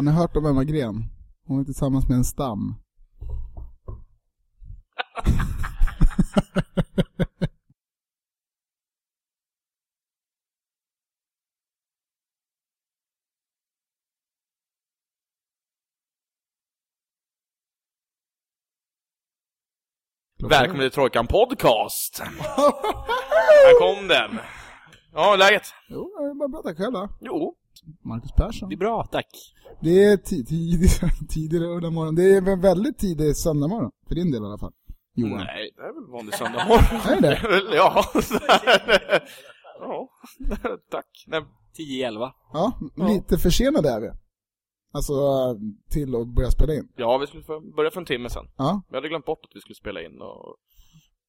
Har ni hört om Emma Gren? Hon är tillsammans med en stam. Välkommen till Trojkan Podcast! Här kom den! Ja, läget? Jo, det är bara bra tack själv då. Jo, Marcus Persson. Det är bra, tack. Det är ti- tidig, tidig lördag morgon. Det är en väldigt tidig söndag morgon. För din del i alla fall. Johan. nej, det är väl vanlig söndag morgon. Är det? Ja. ja, tack. Nej, 10-11. Ja, lite försenade är vi. Alltså, till att börja spela in. ja, vi skulle börja för en timme sen. Ja, Vi hade glömt bort att vi skulle spela in och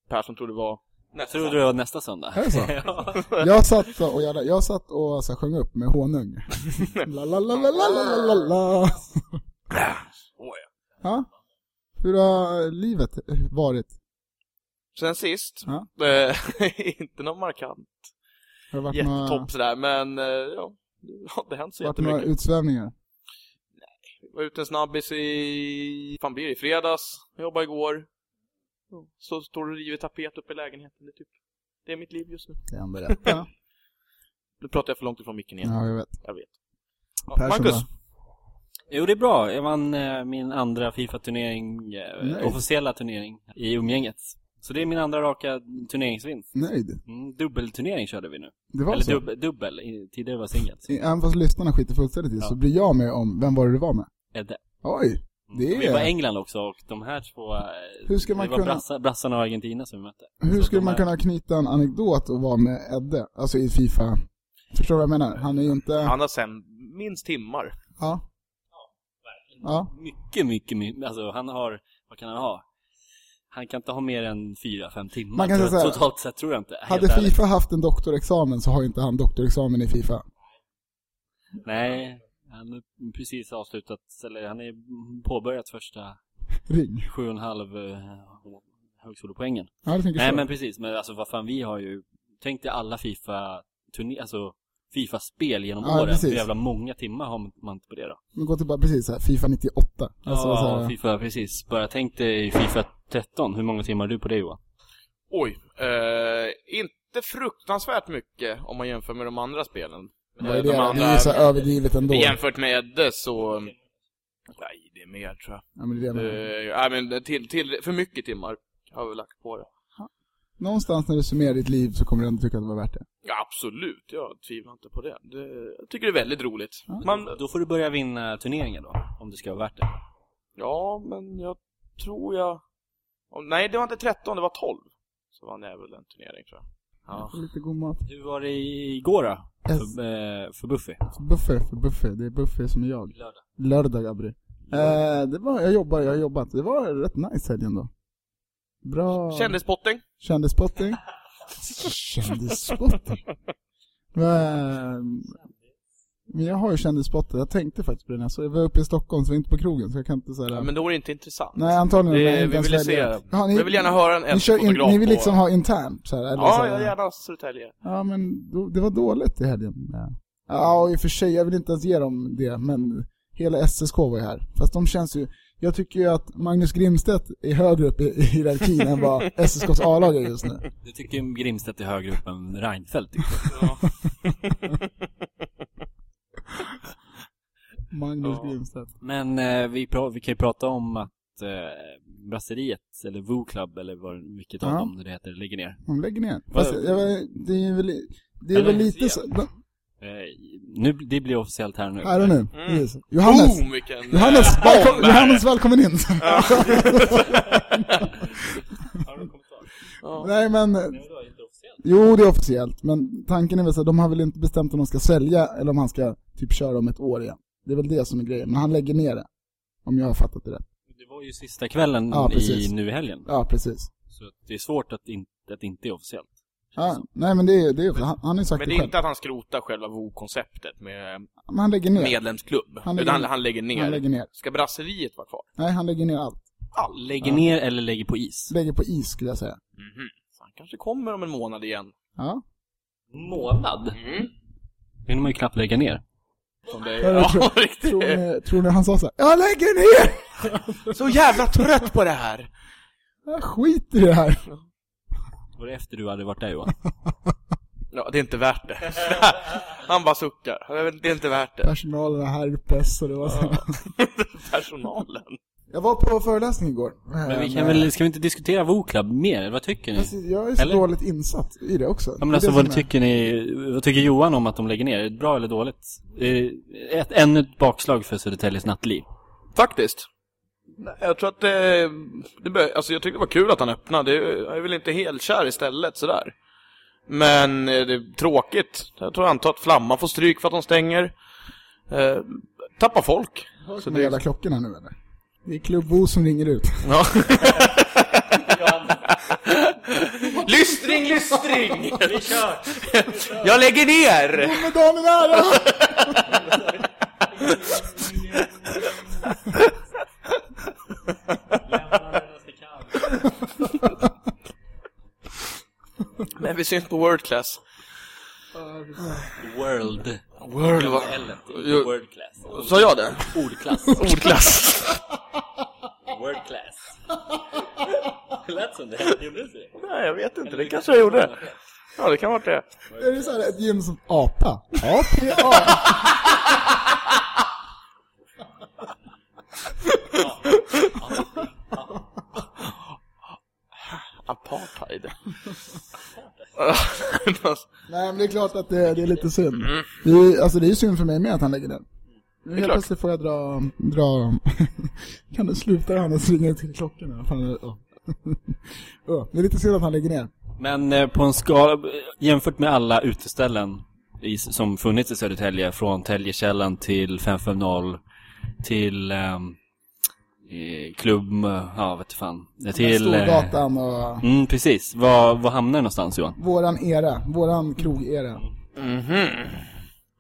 Persson trodde det var Nästa Tror du det var nästa söndag? Är det så? ja. jag, satt och, jag, jag satt och så här, sjöng upp med honung. la, la, la, la, la, la, la. ja. Hur har livet varit? Sen sist? Ja. Eh, inte något markant. Har det varit Jättetopp några... sådär, men eh, ja, det har hänt så varit jättemycket. några utsvävningar? Nej, jag var ute en snabbis i, fan blir det, fredags. Jag jobbade igår. Så står det river tapet uppe i lägenheten, det är typ, det är mitt liv just nu. Det rätt. Ja, Nu pratar jag för långt ifrån micken igen, ja jag vet. jag vet. Ja, Marcus, då? Jo, det är bra. Jag vann eh, min andra Fifa-turnering, eh, officiella turnering, i umgänget. Så det är min andra raka turneringsvinst. Nöjd? Mm, dubbelturnering körde vi nu. Det var Eller så? dubbel, dubbel. i- tidigare var singlet. Även fast lyssnarna skiter fullständigt i Ja. så bryr jag mig om, vem var det du var med? Edde. Oj! Det Och Vi var är... England också och de här två, eh, Hur ska man det var kunna- brassa, brassarna och Argentina som vi mötte. Hur Så skulle man är- kunna knyta en anekdot och vara med Edde? Alltså i Fifa. Förstår du vad jag menar? Han är ju inte... han har sen minst timmar. Ja. Ja. Mycket, mycket, mycket, alltså han har, vad kan han ha? Han kan inte ha mer än fyra, fem timmar. Man kan säga jag, här, totalt sett tror jag inte. Hade ärligt. Fifa haft en doktorexamen så har inte han doktorexamen i Fifa. Nej, han har precis avslutat, eller han är påbörjat första Ring. sju och en halv eh, högskolepoängen. Ja, det tänker Nej så. men precis, men alltså vad fan vi har ju, tänk dig alla FIFA turné, alltså Fifa-spel genom Ja, åren. precis. Hur jävla många timmar har man inte på det då? Men gå tillbaka precis så här, Fifa 98. Alltså, ja, så här, Fifa, precis. Bara tänk dig Fifa 13, hur många timmar har du på det Johan? Oj, eh, inte fruktansvärt mycket om man jämför med de andra spelen. Vad är det? de Det andra, är ju så överdrivet ändå. Jämfört med Edde så... Nej, det är mer tror jag. Ja, men det är det menar. Eh, nej men till, till, för mycket timmar har vi lagt på det. Någonstans när du summerar ditt liv så kommer du ändå tycka att det var värt det. Ja, absolut, jag tvivlar inte på det. det jag tycker det är väldigt roligt. Ja. Man, Då får du börja vinna turneringar då, om det ska vara värt det. ja, men jag tror jag... Oh, nej, det var inte 13, det var 12. Så vann jag väl en turnering tror jag. Ja. Lite god mat. Hur var det igår då? Yes. För, eh, för Buffy? Buffer för Buffer. Det är Buffer som är jag. Lördag. Lördag, Gabri. Eh, det var, jag jobbar, jag har jobbat. Det var rätt nice helgen då. Bra. Kändisspotting. Kändisspotting. Kändisspotting. Men men jag har ju kändisspottat. Jag tänkte faktiskt på det när jag, så jag var uppe i Stockholm så jag var inte på krogen så jag kan inte säga Ja, men då är det inte intressant. Nej antagligen. Det- men jag vi välja. se- Ja, ni, Jag vill gärna höra en ni, kör in, fotograf ni vill liksom ha internt så här, eller så Ja, här. jag gärna Södertälje. Ja men då, det var dåligt i helgen. Ja. ja och i och för sig, jag vill inte ens ge dem det men hela SSK var ju här. Fast de känns ju, jag tycker ju att Magnus Grimstedt är högre upp i, i hierarkin än vad SSKs A-lag är just nu. Du tycker Grimstedt är högre upp än Reinfeldt tycker Ja. Magnus Ja. Grimstedt. Men eh, vi, vi kan ju prata om att eh, Brasseriet, eller Wu Club, eller vad, vilket av dem det heter, lägger ner. De lägger ner. Fast jag, det är väl, det är väl lite så, de, Eh, nu, det blir officiellt här nu. här och nu. Mm. Precis. Johannes, Boom, vilken... Johannes, eh, välkom, bomb här. Johannes välkommen in. Ja. Ja. Nej men, jo det är officiellt, men tanken är väl så att de har väl inte bestämt om de ska sälja eller om han ska typ köra om ett år igen. Det är väl det som är grejen, men han lägger ner det. Om jag har fattat det rätt. Det var ju sista kvällen Ja, i, nu i helgen. Ja, precis. Så det är svårt att, in, att det inte är officiellt. Ja, nej men det är det är, han, han har ju sagt Men det är själv. inte att han skrotar själva WoW-konceptet med Men han lägger ner. medlemsklubb. Han lägger- utan han, han lägger ner. Han lägger ner. Ska brasseriet vara kvar? Nej, han lägger ner allt. All. Lägger Ja. ner eller lägger på is? Lägger på is skulle jag säga. Mhm. Så han kanske kommer om en månad igen. Ja. Månad? Mm. Det hinner man ju knappt lägga ner. Som det Ja, tror- Ja, Tror riktigt. ni, tror ni han sa så här, Jag lägger ner! Så jävla trött på det här. Jag skiter i det här. Var det efter du hade varit där Johan? Ja, det är inte värt det. Han bara suckar. Det är inte värt det. Personalen har herpes och det var så. Personalen. Jag var på föreläsning igår. Men vi kan väl, ska vi inte diskutera WoClub mer? Vad tycker ni? Jag är så Eller? dåligt insatt i det också. Ja, men alltså det vad är- tycker ni, vad tycker Johan om att de lägger ner? Är det bra eller dåligt? Ett, ännu ett bakslag för Södertäljes nattliv. Faktiskt. Nej, Jag tror att det, det bör, alltså jag tyckte det var kul att han öppnade. Jag är väl inte helt kär istället sådär. Men eh, det är tråkigt. Jag tror antar att Flamman får stryk för att de stänger. Eh, tappar folk. Så Så de det, jävla klockorna nu eller? Det är Klubb Bo som ringer ut. ja. lystring, lystring! Vi kör! Jag lägger ner! Men dagen är nära! Men vi syns på World Class. World. World. World class. Sa jag det? Ordklass. Ordklass. World class. Det lät som det. Gjorde det så? Nej, jag vet inte. Det kanske jag gjorde. Ja, det kan vara det. Är det så här ett gym som apa? A-P-A. Apartheid. Nej men det är klart att det, det är lite synd. Det är, alltså det är synd för mig med att han lägger den. Nu helt klart. plötsligt får jag dra, dra... kan du sluta Hannes ringa till klockorna? Fan, ja. Ja, det är lite synd att han lägger ner. Men eh, på en skala, jämfört med alla uteställen i, som funnits i Södertälje, från Täljekällan till 550 till eh, klubb, ja vet du fan. Till... eh, Storgatan och Mm, precis. Var, var hamnar det någonstans Johan? våran era, våran krog-era.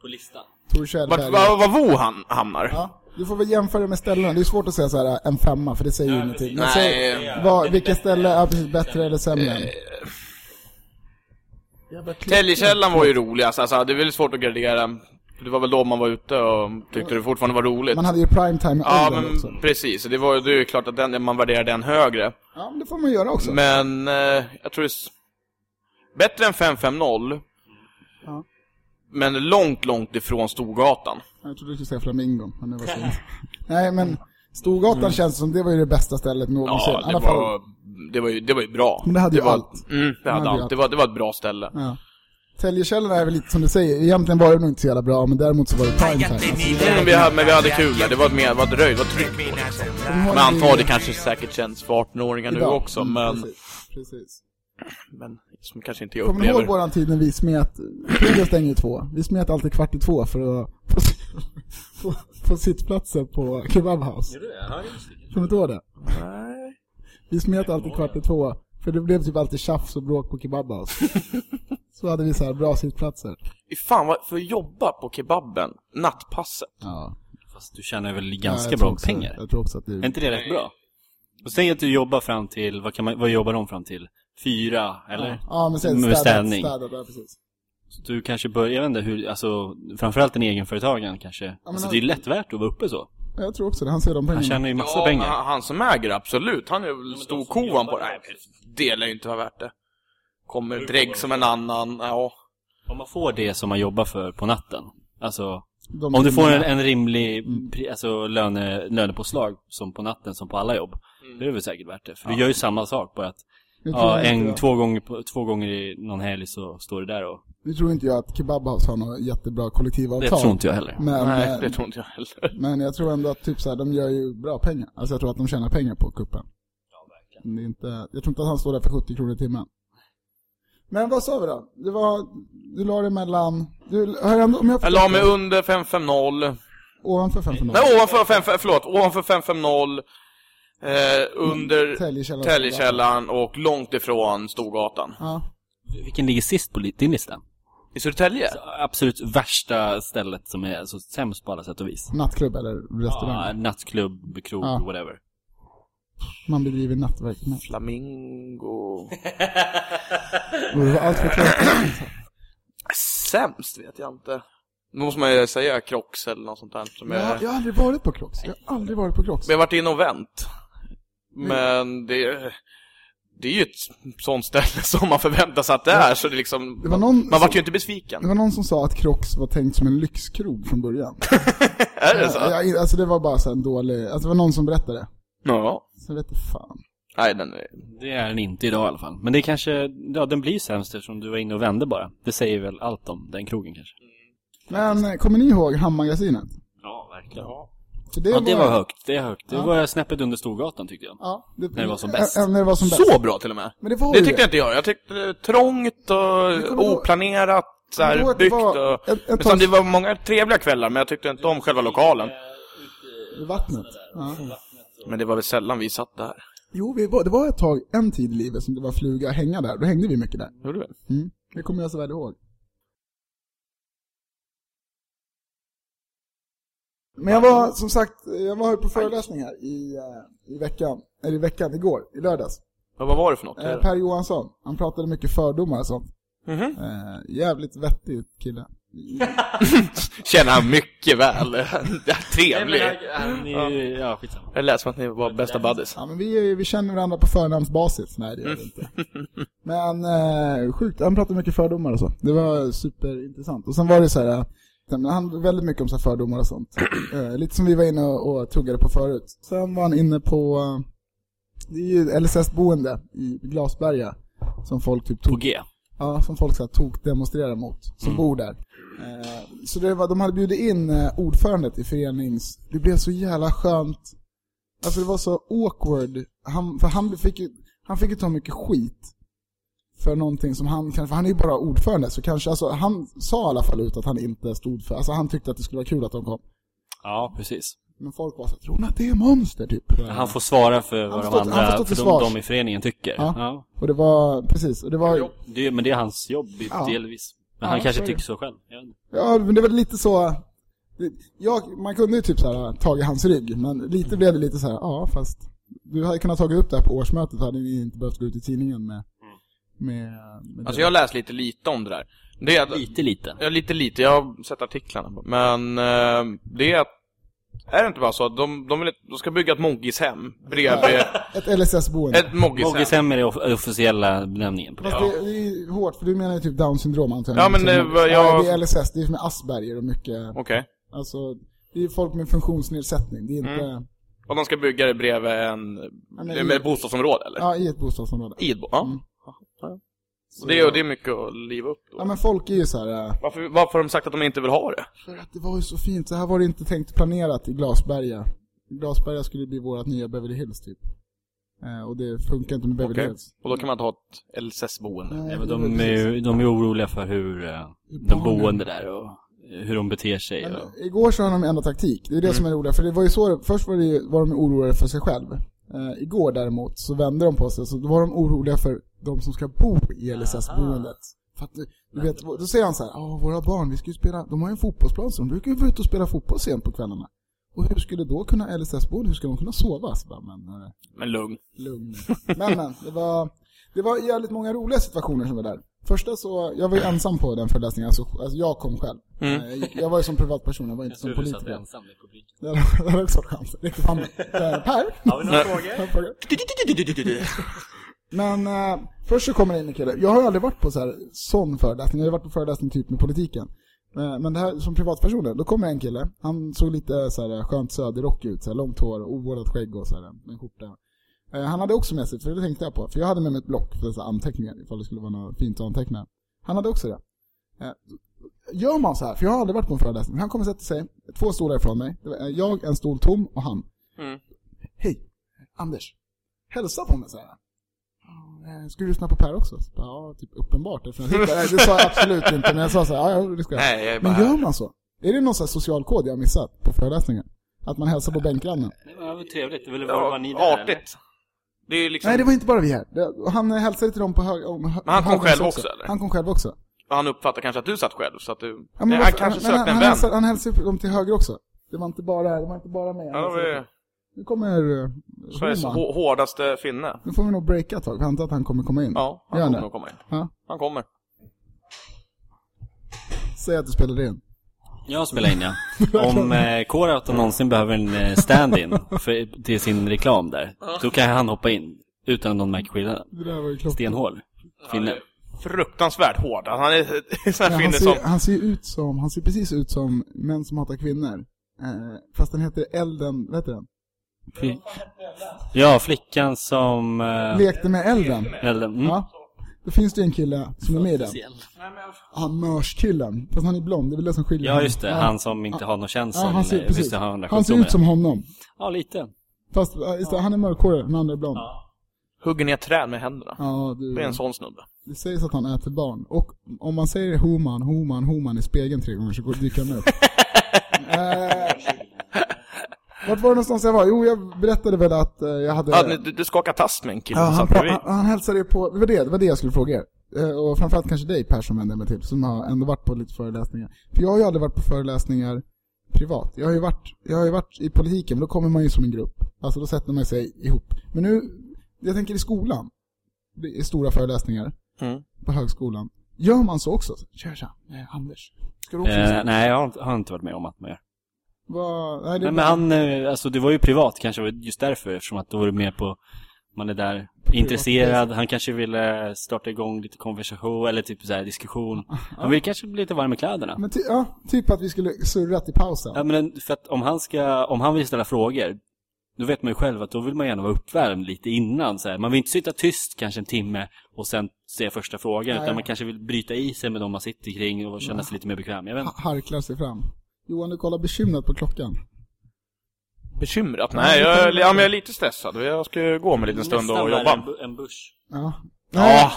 På listan. Tor Kjellberg. Vart var Vo han hamnar? Ja, du får väl jämföra med ställena. Det är svårt att säga så här en femma, för det säger ju ingenting. Men Nej. säg, vad, vilka ställen är precis bättre eller sämre? Eh, Täljekällan var ju roligast. Alltså, det är väldigt svårt att gradera. Det var väl då man var ute och tyckte det fortfarande var roligt. Man hade ju primetime med Ja, åldern också. men precis. Det, var, det är ju klart att den, man värderar den högre. Ja, men det får man göra också. Men eh, jag tror det är s- bättre än 550. Men långt, långt ifrån Storgatan. Jag trodde du skulle säga Flamingon, men det var synd. Nej, men Storgatan känns som det var ju det bästa stället någonsin. Ja, det alla fall. var, det var ju, det var ju bra. Men det hade ju var, allt. Mm, det hade allt. Det var, det var ett bra ställe. Ja. Täljekällan är väl lite som du säger, egentligen var det nog inte så jävla bra, men däremot så var det primetime. Alltså, Mm, vi hade, men vi hade kul där. Det var mer, vad dröjt, vad tryck på liksom. Men antar det kanske säkert känns för 18-åringar nu också, Mm, men, Precis, precis. men som kanske inte jag Kommer ni ihåg upplever. våran tid när vi smet, krogen stänger ju två, vi smet alltid kvart i två för att få, få, få sittplatser på Kebabhouse. Kommer du inte ihåg det? Nej. Vi smet alltid kvart i två, för det blev typ alltid tjafs och bråk på Kebabhouse. så hade vi så här bra sittplatser. Fan, vad, för att jobba på kebaben, nattpasset. Ja. Fast du tjänar väl Ja, ganska tror bra också- pengar? Jag tror också att det Är inte det rätt bra? Och säg att du jobbar fram till, vad, kan man, vad jobbar de fram till? Fyra, eller? Ja, men sen Med städat, städning. städat, ja, precis. Så du kanske börjar, jag vet inte hur, alltså framförallt en egenföretagare kanske. men alltså han- det är lätt värt att vara uppe så. Jag tror också det, han ser de Han pengarna. tjänar ju massa Ja, pengar. han- han som äger absolut, han är väl storkovan på det. Nej, det lär ju inte vara värt det. Kommer drägg som en annan, ja. Om man får det som man jobbar för på natten. Alltså, De om du får en, en rimlig pri- alltså, löne, lönepåslag som på natten som på alla jobb. Det är väl säkert värt det. För du gör ju samma sak, bara att ja, en, två, gånger på, två gånger i någon helg så står det där och... Nu tror inte jag att Kebabhouse har något jättebra kollektivavtal. Det tror inte jag heller. Men, Nej, eh, det tror inte jag heller. men jag tror ändå att typ så här, de gör ju bra pengar. Alltså jag tror att de tjänar pengar på kuppen. Det är inte, jag tror inte att han står där för 70 kronor i timmen. Men vad sa vi då? Det var, du la det mellan, du har ändå, om jag Jag la mig under 550. ovanför 500. Nej, ovanför 550, förlåt, ovanför 550. Eh, under Täljekällan. Täljekällan och långt ifrån Storgatan. Ja. Vilken ligger sist på din lista? I Södertälje? Absolut värsta stället som är alltså, sämst på alla sätt och vis. Nattklubb eller restaurang. Ja, nattklubb, krog, Ja. whatever. Man bedriver nattverksamhet. Flamingo... Allt för tråkigt. Sämst vet jag inte. Då måste man ju säga Crocs eller något sånt där. Som Jag, är... har- jag har aldrig varit på Crocs. Jag har aldrig varit på Crocs. Vi har varit inne och vänt. Men det är, det är ju ett sånt ställe som man förväntar sig att det är, så det är liksom... Det var någon man vart ju inte besviken. Det var någon som sa att Crocs var tänkt som en lyxkrog från början. är det så? Ja, ja, alltså det var bara så en dålig, alltså det var någon som berättade. Ja. Så jag vet inte fan. Nej, den är... Det är den inte idag i alla fall. Men det kanske, ja den blir sämst eftersom du var inne och vände bara. Det säger väl allt om den krogen kanske. Men kommer ni ihåg Hammagasinet? Ja, verkligen. För det ja, det var högt. Det är högt. Det var snäppet under Storgatan tyckte jag. Ja, det, När det var som bäst. Ja, när det var som bäst. Så bra till och med. Men det var Det tyckte jag inte jag. Jag tyckte det var trångt och oplanerat, så här, det byggt var och... ett- ett det var många trevliga kvällar, men jag tyckte inte om själva lokalen. I vattnet. Ja. Men det var väl sällan vi satt där. Jo, vi var, det var ett tag, en tid i livet som det var fluga att hänga där. Då hängde vi mycket där. Gjorde vi? Mm. Det kommer jag så väl ihåg. Men jag var, som sagt, jag var på föreläsning här i, eh, i veckan, eller i veckan, igår, i lördags. Ja, vad var det för något? Eh, per Johansson, han pratade mycket fördomar och sånt. Mhm. Eh, jävligt vettig kille. Känner han mycket väl. Trevlig. Han är ju, ja skitsamma. Jag lät som att ni var bästa buddies. Ja men vi, vi känner varandra på förnamnsbasis. Nej det gör vi inte. Men eh, sjukt, han pratade mycket fördomar och så. Det var superintressant. Och sen var det så här, eh, men han väldigt mycket om så här fördomar och sånt. Eh, lite som vi var inne och, och tuggade på förut. Sen var han inne på, eh, det är ju LSS-boende i Glasberga. Som folk typ På tog, G. ja, som folk så här, tog demonstrera mot. Som bor där. Eh, så det var, de hade bjudit in eh, ordförandet i förenings, det blev så jävla skönt. Alltså det var så awkward. Han, för han fick ju, han fick ju ta mycket skit. För någonting som han kanske, för han är ju bara ordförande så kanske, alltså han sa i alla fall ut att han inte stod för, alltså han tyckte att det skulle vara kul att de kom. Ja, precis. Men folk var så tror ni att det är monster typ? Han får svara för vad de han andra, till för de, de i föreningen tycker. Ja. Ja. Och det var, precis, och det var, Det, men det är hans jobb Ja. delvis. Men Ja, han kanske tycker så själv. Ja men det var lite så, jag, man kunde ju typ så här tagit hans rygg, men lite blev det lite så här, ja fast du hade kunnat tagit upp det här på årsmötet hade ni inte behövt gå ut i tidningen med, med, med Alltså det. jag har läst lite lite om det där. Det är att, Lite, lite. Ja, lite lite. Jag har sett artiklarna. Men eh, det är att... Är det inte bara så att de, de, vill, de ska bygga ett moggishem bredvid... Ett LSS-boende. ett moggishem. Moggishem är det off- officiella benämningen på det. Fast det, det är hårt, för du menar ju typ down syndrom antar Ja, men det Nej, jag- det är LSS, det är med Asperger och mycket, Okej. alltså, det är folk med funktionsnedsättning, det är inte, Mm. Och de ska bygga det bredvid en... är med ett bostadsområde eller? ja i ett bostadsområde. I ett bo- ja. Mm. Ja. Och det, är- det är mycket att liva upp då. Ja men folk är ju så här. äh, Varför, varför har de sagt att de inte vill ha det? för att det var ju så fint, så här var det inte tänkt planerat i Glasberga. Glasberga skulle bli vårt nya Beverly Hills typ. Eh, och det funkar inte med Beverly Okej. Hills. Och då kan man inte ha ett LSS-boende. Nej, men de, är ju, de är oroliga för hur eh, de boende där och hur de beter sig. Men, Och, igår så har de ändrat taktik, det är det som är roligt, för det var ju så, först var, det, var de oroade för sig själv. Eh, igår däremot så vände de på sig, så då var de oroliga för de som ska bo i LSS-boendet. För att, du- vet, då säger han så här, ja våra barn, vi ska ju spela, de har ju en fotbollsplan så de brukar ju vara ute och spela fotboll sent på kvällarna. Och hur skulle då kunna LSS-boende, hur ska de kunna sova? Så bara, men, eh, Men lugn. lugn. Men men, det var, det var jävligt många roliga situationer som var där. Första så, jag var ju ensam på den föreläsningen, alltså, alltså jag kom själv. Mm. Eh, Jag, jag var ju som privatperson, jag var inte som tror du satt politiker. ensam i publiken. Det hade också chans. Räckte fram. Per? Har vi några frågor? Men eh, först så kommer det in en kille. Jag har aldrig varit på så här sån föreläsning. Jag har varit på föreläsning typ med politiken. Eh, men det här som privatpersoner, då kommer en kille. Han såg lite så här skönt söderrock ut, så här, långt hår, ovårdat skägg och så här, en skjorta. Eh, han hade också med sig, för det tänkte jag på, för jag hade med mig ett block för så här anteckningar, ifall det skulle vara något fint att anteckna. Han hade också det. Eh, gör man så här, för jag har aldrig varit på en föreläsning, han kommer sätta sig två stolar ifrån mig. Eh, Jag, en stol tom och han. Mm. Hej, Anders. Hälsa på mig så här. "Ja, eh, Ska du lyssna på Per också? Så bara, Ja, typ uppenbart. jag där." Det sa jag absolut inte, men jag sa så här, ja, det ska jag. Nej, jag Men bara... gör man så? Är det någon sån här social kod jag har missat på föreläsningen? Att man hälsar på bänkgrannen? Det var väl trevligt. Det var, Ja, var ni där, artigt. Det är liksom... Nej, det var inte bara vi här. Det, han hälsade till dem på hög... Om, Men han kom själv också, eller? Han kom själv också. Han uppfattar kanske att du satt själv, så att du... Ja, Nej, han kanske men sökte han, en han, vän. hälsade, han hälsade dem till höger också. Det var inte bara, det var inte bara mig. Ja, det Nu kommer uh, Sveriges hårdaste finne. Nu får vi nog breaka ett tag, antar att han kommer komma in. Ja, han Gör kommer nog komma in. Ja. Han kommer. Säg att du spelade in. Jag spelar in ja. Om eh, K-Rauta någonsin behöver en eh, stand-in för- till sin reklam där, då kan han hoppa in utan att någon märker skillnaden. Det där var ju. Stenhård. Finne. Fruktansvärt hård. Han är en sån här Ja, han, finne ser, som... han ser ut som, han ser precis ut som män som hatar kvinnor. Eh, fast den heter Elden, vad heter den? Ja, flickan som... Eh, Lekte med elden. Elden. Mm. Ja. Då finns det en kille som är med i den. Han mörskillen. Fast han är blond, det är väl det som skiljer Ja, just det. Han som inte har någon känsla. Ja, han ser, precis. visst, han, han ser ut som honom. Ja, lite. Fast ja, just det, han är mörkhårig, den andra är blond. Ja, Hugger ner träd med händerna. du, Det är en sån snubbe. det sägs att han äter barn. Och om man säger homan, homan, homan i spegeln tre gånger så går- dyker han upp. vart var det någonstans jag var? Jo, jag berättade väl att eh, jag hade... Ja, du, du skakar tass med en kille Ja, han, han, han hälsade ju på, det var det, det var det jag skulle fråga er. Eh, Och framförallt kanske dig Per som vände mig till, som har ändå varit på lite föreläsningar. För jag har ju aldrig varit på föreläsningar privat. Jag har ju varit, jag har ju varit i politiken, men då kommer man ju som en grupp. Alltså då sätter man sig ihop. Men nu, jag tänker i skolan. Det är stora föreläsningar Mm. på högskolan. Gör man så också? Tja, tja, eh, Anders. Ska du också Eh, nej, jag har, inte- har inte varit med om att man gör. Vad- nej, det men bara- han, eh, alltså det var ju privat kanske, just därför, eftersom att då var du med på, man är där intresserad, han kanske ville starta igång lite konversation, eller typ så här diskussion. Han vill kanske bli lite varm i kläderna. Men ty, ja, typ att vi skulle surrat i pausen. Ja men en- för att om han ska, om han vill ställa frågor, då vet man ju själv att då vill man gärna vara uppvärmd lite innan så här. Man vill inte sitta tyst kanske en timme och sen säga första frågan, Nej. utan man kanske vill bryta i sig med de man sitter kring och känna sig lite mer bekväm. Jag vet Harklar sig fram. Johan, du kollar bekymrat på klockan. Bekymrat? Nej, jag, är- ja, men jag är lite stressad. Jag ska ju gå om en liten stund och jobba. En, en bush. Ja. Ja,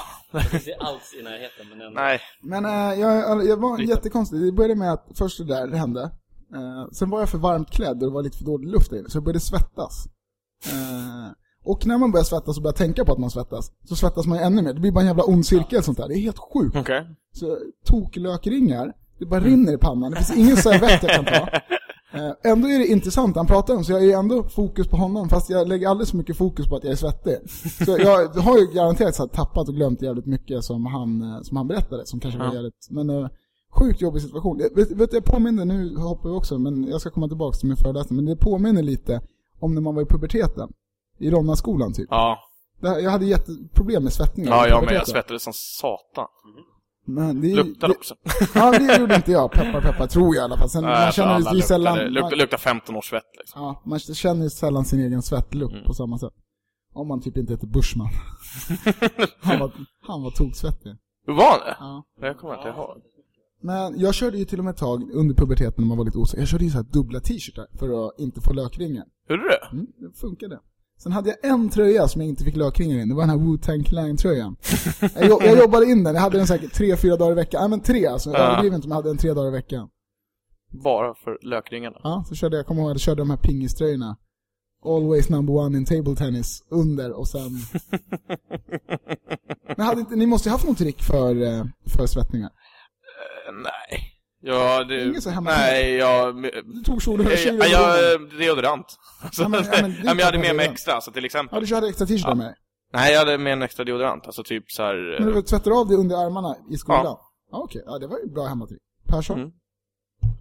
Inte alls i närheten men ändå. nej. Men äh, jag, jag var Lite. jättekonstigt. Det började med att först det där det hände. Eh, sen var jag för varmt klädd och det var lite för dålig luft där inne, så jag började svettas. Eh, och när man börjar svettas och börjar tänka på att man svettas, så svettas man ju ännu mer. Det blir bara en jävla ond cirkel sånt där. Det är helt sjukt. Okej. Så toklökringar, det bara rinner i pannan. Det finns ingen servett jag kan ta. Eh, ändå är det intressant han pratar om, så jag är ändå fokus på honom, fast jag lägger alldeles för mycket fokus på att jag är svettig. Så jag har ju garanterat så här, tappat och glömt jävligt mycket som han, eh, som han berättade, som kanske var Ja. jävligt, men eh, sjukt jobbig situation. Jag, vet, vet, du, jag påminner, nu hoppar vi också, men jag ska komma tillbaka till min föreläsning, men det påminner lite om när man var i puberteten. I Ronna-skolan typ. Ja. Jag hade jätteproblem med svettningar. Ja, jag med. Jag svettades som satan. Men det, Luktar det, också. Ja, det gjorde inte jag. Peppar, peppar, tror jag i alla fall. Sen, man Nej, för känner ju sällan... luktade- Man, luk- luktar 15 års svett liksom. ja, man känner ju sällan sin egen svettlukt Mm. på samma sätt. Om man typ inte heter Bushman. han var, han var toksvettig. Var det? Ja. Jag kommer inte ihåg. Men jag körde ju till och med ett tag under puberteten när man var lite osäker. Jag körde ju så här dubbla t-shirtar för att inte få lökringar. Gjorde du det? Mm, det funkade. Sen hade jag en tröja som jag inte fick lökringar in. Det var den här Wu-Tang Clan-tröjan. jag, jo- jag jobbade in den. Jag hade den säkert tre, fyra dagar i veckan. Ja men tre alltså. Jag Ja. överdriver inte om jag hade den tre dagar i veckan. Bara för lökringarna. Ja, så körde jag, kommer ihåg, jag körde de här pingiströjorna. Always number one in table tennis under och sen... Men hade inte, ni måste ju haft någon trick för, eh, för svettningar. Eh, nej. Ja, det... Ingen så hemma- Nej, jag... Du tog och Jag, jag, deodorant. Alltså, Ja, men- ja, men ja, men jag hade med mig extra, så till exempel. Ja, du körde extra t-shirtar med dig. Nej, jag hade med en extra deodorant. Alltså typ så här. Men eh, du tvättar av det under armarna i skolan? Ja. Ja, okej. Ja, det var ju bra hemmatrick. Persson? Mm.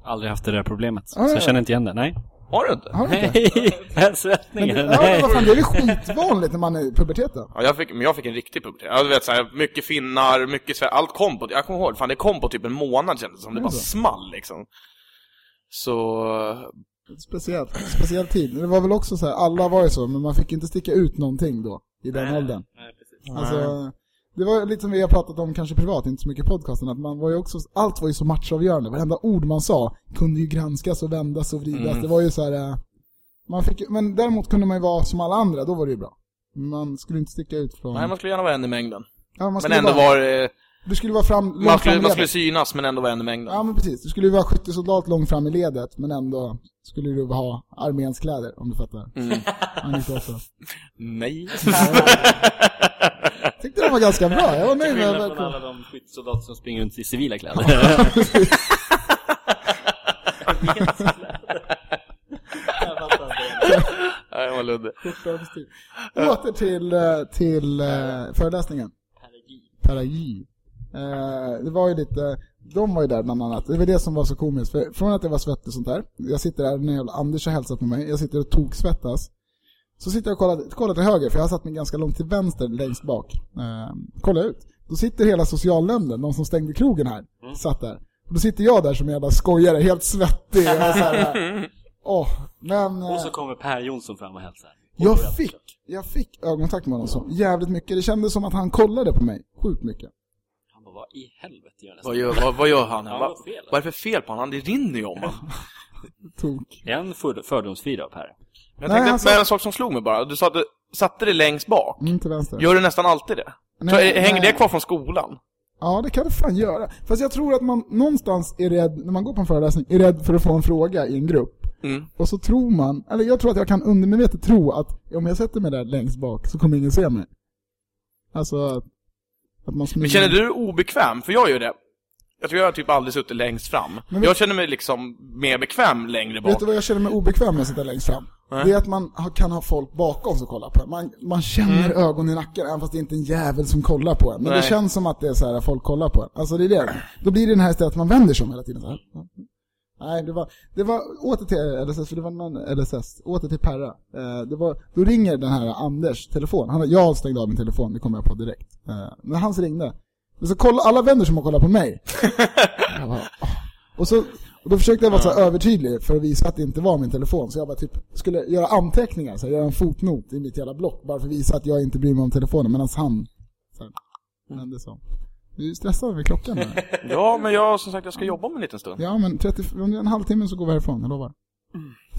Aldrig haft det där problemet. Ja, ja, Så ja. jag känner inte igen det, nej. Har du inte? Har du inte? Nej, Men, svettningen, ja, men nej. vad fan, det är väl skitvanligt när man är i puberteten? Ja, jag fick, men jag fick en riktig pubertet. Jag vet såhär, mycket finnar, mycket svett, allt kom på, jag kommer ihåg, fan det kom på typ en månad kändes det som, det bara det så? small liksom. Så, Speciellt, speciell tid. Det var väl också så här, alla var ju så, men man fick inte sticka ut någonting då, i den åldern. Alltså, det var lite som vi har pratat om kanske privat, inte så mycket i podcasten, att man var ju också, allt var ju så matchavgörande. Varenda ord man sa kunde ju granskas och vändas och vridas. Mm. Det var ju så här, eh, man fick, men däremot kunde man ju vara som alla andra, då var det ju bra. Man skulle inte sticka ut från... nej man skulle gärna vara en i mängden. ja, man Men ändå vara, var eh, Du skulle vara fram, långt man fram skulle, i man skulle synas men ändå vara en i mängden. Ja men precis, du skulle ju vara skyttesoldat långt fram i ledet, men ändå skulle du ha arméns kläder, om du fattar. Mm. Anekdoten. Nej. Tyckte den var ganska bra, jag var nöjd med den. alla de skyttesoldater som springer runt i civila kläder. Nej, jag var luddig. Åter till, eh, till eh, föreläsningen. Peragi. Eh, det var ju lite, de var ju där bland annat. Det var det som var så komiskt. För från att jag var svettig och sånt där. Jag sitter där, när Anders har hälsat på mig. Jag sitter och toksvettas. Så sitter jag och kollar, kollar till höger, för jag har satt mig ganska långt till vänster längst bak. Eh, kollar ut. Då sitter hela socialnämnden, de som stängde krogen här, satt där. Och då sitter jag där som en jävla skojare, helt svettig och så här. Åh, men... Och eh, så kommer Per Jonsson fram och hälsar. jag fick, jag fick ögonkontakt med honom så jävligt mycket. Det kändes som att han kollade på mig sjukt mycket. Han bara, vad i helvete gör Vad gör, vad, vad gör han Va, fel. vad är det för fel på honom? Det rinner ju om honom. Tok. En för, fördomsfri då, Per. Jag Nej, tänkte med en sak som slog mig bara. Du sa att du satte dig längst bak. Mm, till vänster. Gör du nästan alltid det? Nej, Så är- hänger det kvar från skolan? Ja, det kan det fan göra. Fast jag tror att man någonstans är rädd, när man går på en föreläsning, är rädd för att få en fråga i en grupp. Mm. Och så tror man, eller jag tror att jag kan undermedvetet tro att om jag sätter mig där längst bak så kommer ingen se mig. Alltså att man smyger. Men känner du dig obekväm? För jag gör det. Jag tror jag har typ aldrig suttit längst fram. Vet- Jag känner mig liksom mer bekväm längre bak. Vet du vad jag känner mig obekväm med att sitta längst fram? Nej. Det är att man kan ha folk bakom som kollar på en. Man, man känner ögon i nacken även fast det inte är en jävel som kollar på en. Men det Nej. känns som att det är så här folk kollar på en. Alltså det är det. Då blir det den här istället att man vänder sig om hela tiden så här. Nej, det var, det var åter till LSS, för det var någon LSS, åter till Perra. Eh, det var, då ringer den här Anders telefon. Han, jag stängde av min telefon, det kommer jag på direkt. Eh, men hans ringde. Men så kolla, alla vänder sig om och kollar på mig. bara. Och, så, och då försökte jag vara så här övertydlig för att visa att det inte var min telefon. Så jag bara typ skulle göra anteckningar, så här, göra en fotnot i mitt jävla block. Bara för att visa att jag inte bryr mig om telefonen. Medan han så här, vände sig om. Du är stressad vid klockan nu. Ja, men jag som sagt, jag ska jobba om en liten stund. Ja, men 30, under en halvtimme så går vi härifrån, jag lovar.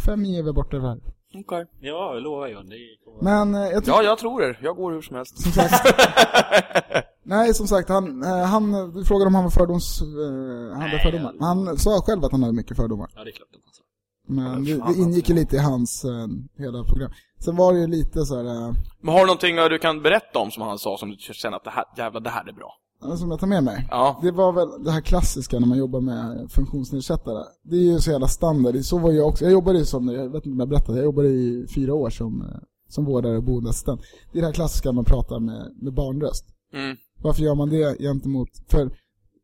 Fem i är vi borta här. Okej. Ja, jag lovar John. Det kommer. Men eh, jag tycker, Ja, jag tror det. Jag går hur som helst. som sagt, nej som sagt, han, eh, han du frågade om han var fördoms, eh, han hade Nej, fördomar. Han sa själv att han hade mycket fördomar. Ja, det är klart att han sa. Men det, det ingick ju lite i hans eh, hela program. Sen var det ju lite så här, eh, Men har du någonting du kan berätta om som han sa som du känner att det här, jävlar, det här är bra? eh, som jag tar med mig. Ja. Det var väl det här klassiska när man jobbar med funktionsnedsättare. Det är ju så jävla standard. Så var jag också. Jag jobbade ju som, jag vet inte om jag berättade, jag jobbade i fyra år som, eh, som vårdare och boendeassistent. Det är det här klassiska man pratar med, med barnröst. Mm. Varför gör man det gentemot, för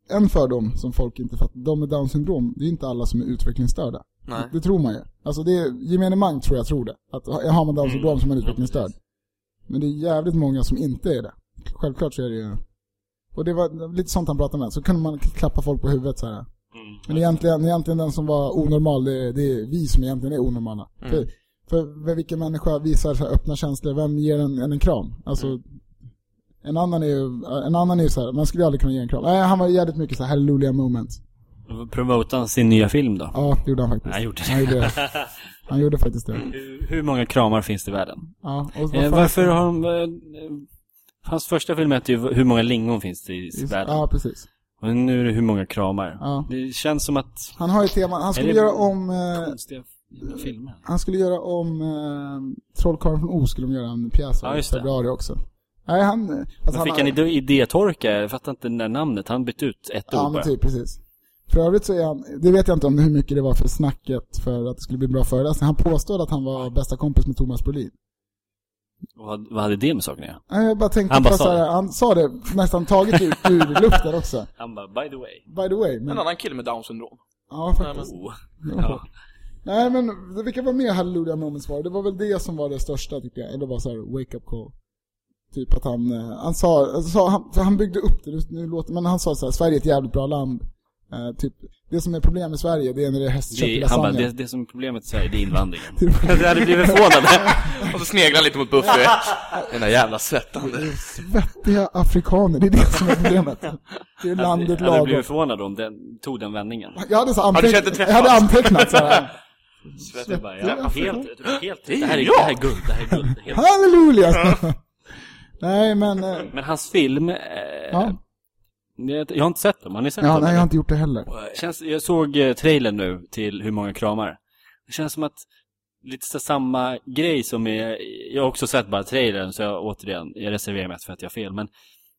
en fördom som folk inte fattar, de med down syndrom, det är inte alla som är utvecklingsstörda. Nej. Det tror man ju. Alltså det är, gemene man tror jag tror det. Att har man down syndrom så är man utvecklingsstörd. Men det är jävligt många som inte är det. Självklart så är det ju... Och det var lite sånt han pratade med. Så kunde man klappa folk på huvudet så här. Mm. Men egentligen, egentligen den som var onormal, det, det är vi som egentligen är onormala. Mm. För, för, för vilken människa visar så här öppna känslor? Vem ger en, en, en kram? Alltså, Mm. En annan är ju, en annan är så här, man skulle ju aldrig kunna ge en kram. Nej, han var jävligt mycket så här hallelujah moment. Promota han sin nya film då? Ja, det gjorde han faktiskt. Han gjorde det. Han gjorde, han gjorde faktiskt det. Hur, hur många kramar finns det i världen? Ja, och vad Eh, varför har de... Eh, hans första film hette ju Hur många lingon finns det i världen? Ja, precis. Och nu är det Hur många kramar? Ja. Det känns som att... Han har ju tema, han skulle det- göra om, eh, Konstiga filmer. han skulle göra om eh, Trollkarlen från Oz, skulle de göra en pjäs Ja, i det. februari också. Nej, han... Alltså Men han fick har- han idé, idétorka? Jag fattar inte det namnet. Han bytte ut ett Ja, ord men bara. typ, precis. För övrigt så är han, det vet jag inte om hur mycket det var för snacket för att det skulle bli en bra föreläsning. Han påstod att han var bästa kompis med Thomas Brolin. Vad, vad hade det med saken att göra? Jag bara tänkte Han bara sa så här, det. han sa det nästan taget ur, ur luften också. Han bara, by the way. By the way, En men, annan kille med down syndrom. ja faktiskt. Oh. Ja. Ja. Nej men, vilka var mer Hallelujah moments var? Det var väl det som var det största tycker jag. Eller var så här wake up call. Typ att han, eh, han sa, alltså, han, han byggde upp det, nu, låter, men han sa så här, Sverige är ett jävligt bra land. Eh, typ, det som är problem i Sverige, det är när det är hästkött Det, han bara, det, det som är problemet i Sverige, det är invandringen. Jag hade blivit förvånad. Och så sneglar han lite mot Buffy. Den där jävla svettande. Svettiga afrikaner, det är det som är problemet. Det är landet Jag hade lagom. blivit förvånad om den tog den vändningen. Jag hade, så anteck... jag hade antecknat så här. Jag bara, ja, Svettiga helt, helt, Det är det här är, guld, det här är guld. Halleluja! Nej men, eh, Men hans film, eh, ja. jag, har inte sett dem, har ni sett ja, dem? nej jag har inte gjort det heller. Känns, jag såg eh, trailern nu till Hur många kramar. Det känns som att lite så samma grej som är, jag har också sett bara trailern så jag återigen, jag reserverar mig för att jag har fel, men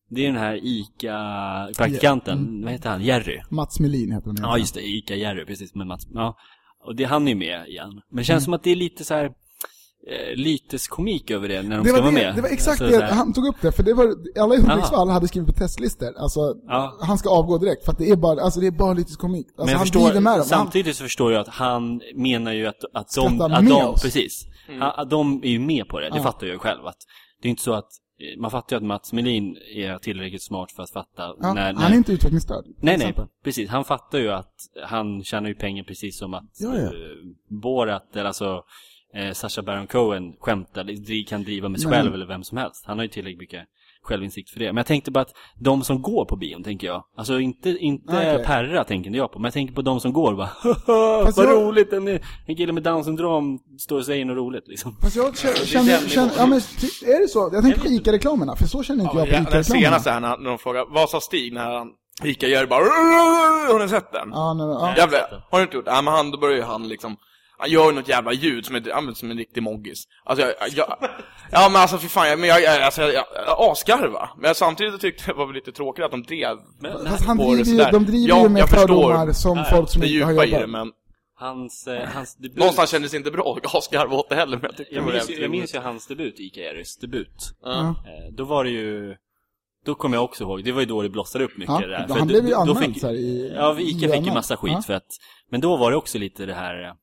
det är den här ICA-praktikanten, Mm. vad heter han, Jerry? Mats Melin heter han. Ja just det, ICA Jerry, precis med Mats, ja. Och det han är med igen. Men det känns som att det är lite så här eh, lyteskomik över det när de Det ska var, vara det, med. det var exakt Alltså, det, han tog upp det, för det var, alla i Hudiksvall hade skrivit på testlistor, alltså, Ja. han ska avgå direkt, för att det är bara, alltså det är bara lite komik. Alltså Men jag han förstår, med dem. Samtidigt så förstår jag att han menar ju att, att de, Skrattar att de oss. precis, Han- att de är ju med på det, det Ja. fattar jag själv att det är inte så att, eh, man fattar ju att Mats Melin är tillräckligt smart för att fatta ja, när, när han är inte utvecklingsstörd. Nej, nej, precis. Han fattar ju att han tjänar ju pengar precis som att Ja, ja. eh, Borat, eller alltså eh, Sacha Baron Cohen skämtar, de kan driva med sig Men- själv eller vem som helst. Han har ju tillräckligt mycket självinsikt för det. Men jag tänkte bara att de som går på bion, tänker jag. Alltså inte, inte Nej, okej. Perra tänker jag på, men jag tänker på de som går och bara Fast Vad jag- roligt, en, en kille med down syndrom står och säger något roligt liksom. Fast jag känner, den känner, känner ja men är det så? Jag tänker på ICA-reklamerna, för så känner inte jag på Ja, den ICA-reklamerna. senaste här när när de frågar, vad sa Stig när han Ica gör bara Har ni sett den? Ja, nej, ja. Jävlar, har du inte gjort det? Ja, men han, då börjar ju han liksom han gör ju något jävla ljud som är, som en riktig moggis. Alltså jag, jag, ja men alltså fy fan, jag, men jag, jag, alltså, jag, jag, jag asgarva. Men jag, samtidigt tyckte jag det var lite tråkigt att de drev Fast han driver det ju, de driver Ja, ju med jag förstår fördomar som Nej, folk som inte har djupa i det, jobbat. men Hans, eh, hans debut... någonstans kändes inte bra att asgarva åt det heller, men jag tyckte jag det var minns, ju- jag minns ju hans debut, Ica Eris debut. Ja. Eh, Då var det ju... Då kommer jag också ihåg, det var ju då det blossade upp mycket Ja, det där. han För blev ju anmäld så här i- Ja, Ica i fick ju massa skit Ja. för att... Men då var det också lite det här...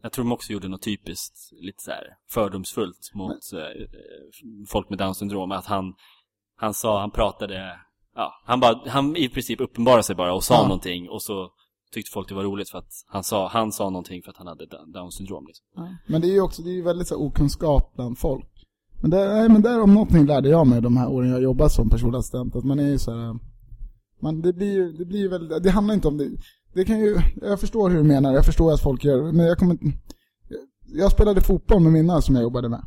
eh, Jag tror de också gjorde något typiskt, lite så här fördomsfullt mot eh, folk med down syndrom. Att han, han sa, han pratade... Ja, han bara, han i princip uppenbarade sig bara och sa Ja. någonting och så tyckte folk det var roligt för att han sa, han sa någonting för att han hade down syndrom liksom. Ja. Men det är ju också, det är ju väldigt så här, okunskap bland folk. Men det, nej, men där om någonting lärde jag mig de här åren jag jobbat som personlig assistent, att man är ju så här, man, det blir ju, det blir ju väl, det handlar inte om det, det kan ju, jag förstår hur du menar, jag förstår att folk gör, men jag kommer jag spelade fotboll med mina som jag jobbade med,